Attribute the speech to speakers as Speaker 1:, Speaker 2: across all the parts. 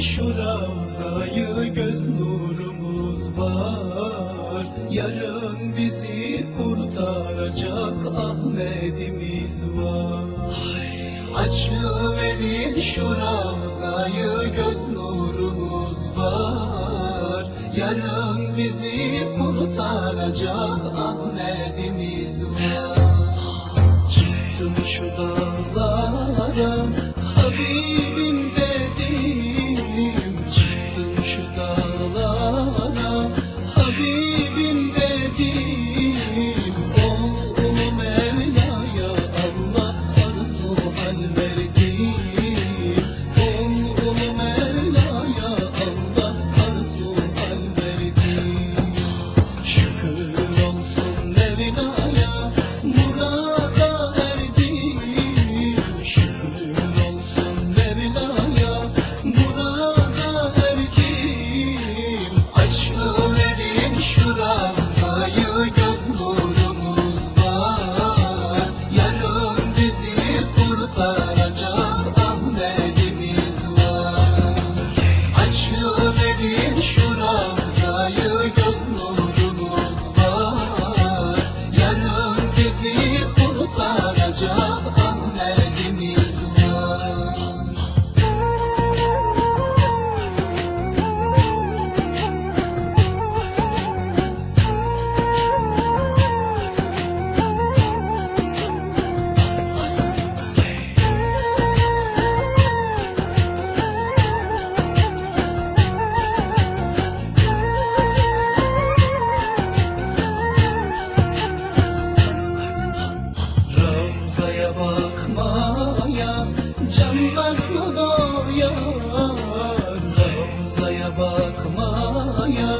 Speaker 1: şu ravzayı göz nurumuz var. Yarın bizi kurtaracak Ahmet'imiz var. Açıverin şu ravzayı göz nurumuz var. Yarın bizi kurtaracak Ahmet'imiz var. Çıktım şu da garibim dedi Canlarını doyar Ravzaya bakmaya.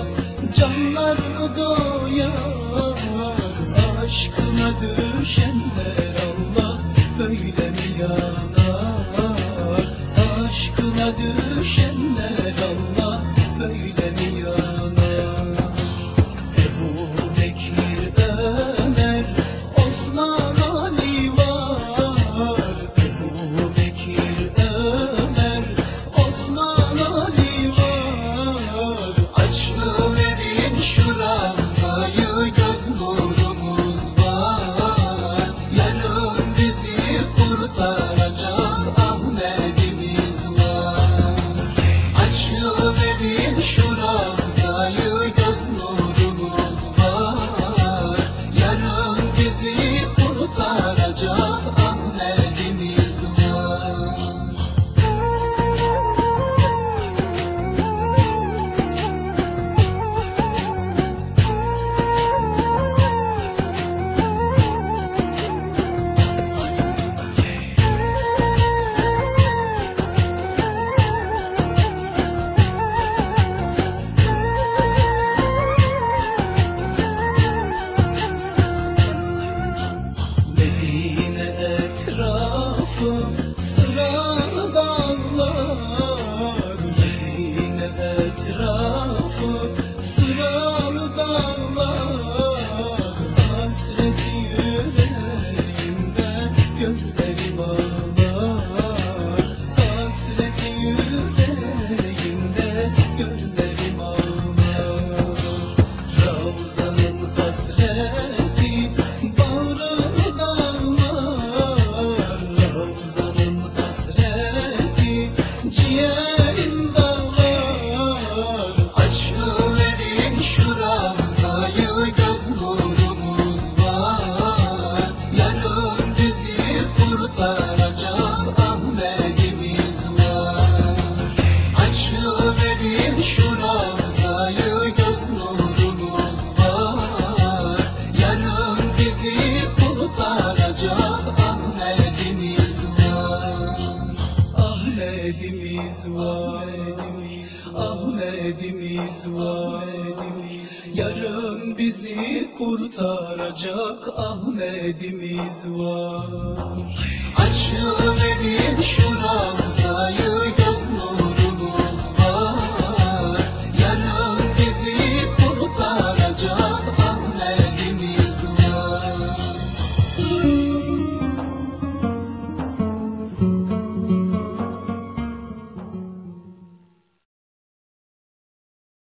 Speaker 1: Canlarını doyar Aşkına düşenler Allah böyle mi yanar? Aşkına düşenler Allah böyle mi yanar? Sara. gözlerim ağlar Ahmet'imiz var Yarın bizi kurtaracak Ahmet'imiz var. Aşkın evi